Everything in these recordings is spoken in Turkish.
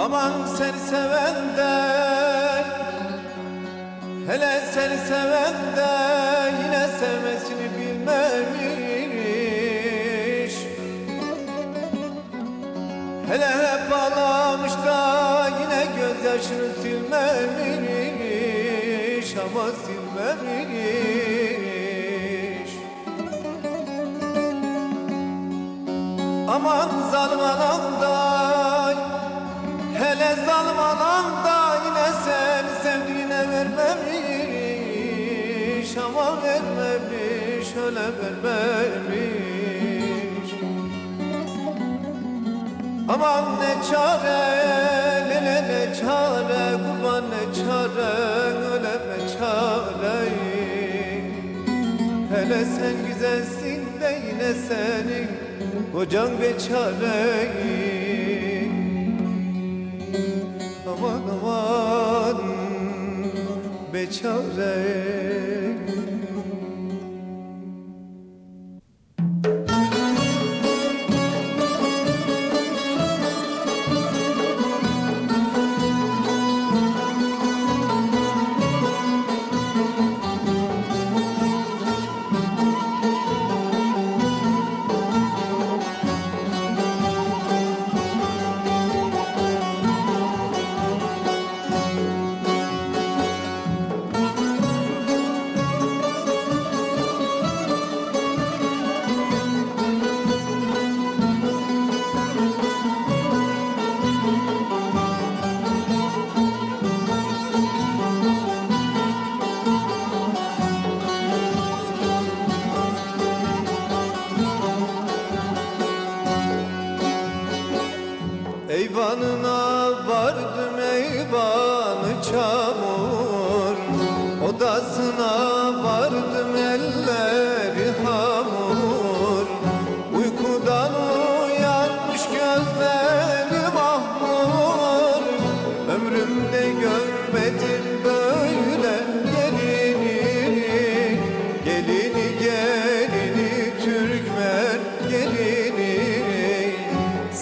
Aman seni seven de Hele seni seven de Yine sevmesini bilmemiş. Hele hep ağlamış da Yine gözyaşını silmemiş Ama silmemiş. Aman zalim anam anam da yine seni sevdiğine vermemiş. Ama vermemiş öyle vermemiş. Aman ne çare lele ne çare kurban ne çare öyle ne çare. Hele sen güzelsin de yine senin kocan beçare Aman aman beçare Eyvanına vardım eyvanı çamur. Odasına vardım elleri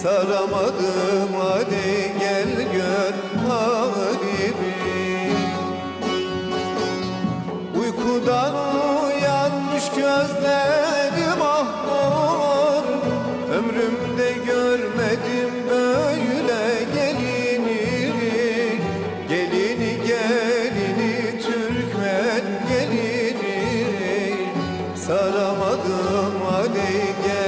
Saramadım. Hadi gel gör halimi. Uykudan uyanmış gözlerim ahmur Ömrümde görmedim böyle gelini Gelini gelini Türkmen gelini. Saramadım hadi gel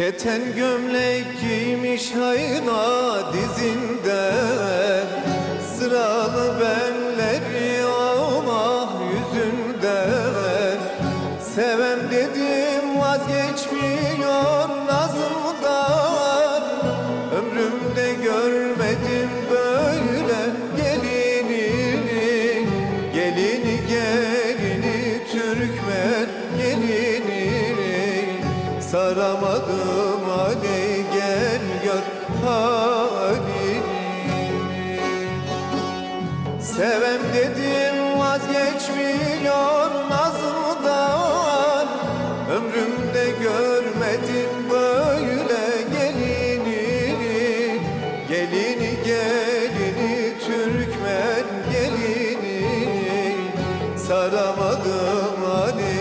Keten gömlek giymiş hayna dizinde. Sıralı benleri ama yüzünde. Sevem dedim vazgeçmiyor nazımdan. Ömrümde görmedim böyle gelini Gelini gelini Türkmen Saramadım. Ali gel gör halimi Sevem dedim vazgeçmiyor nazımdan Ömrümde görmedim böyle gelini Gelini gelini Türkmen gelini Saramadım Ali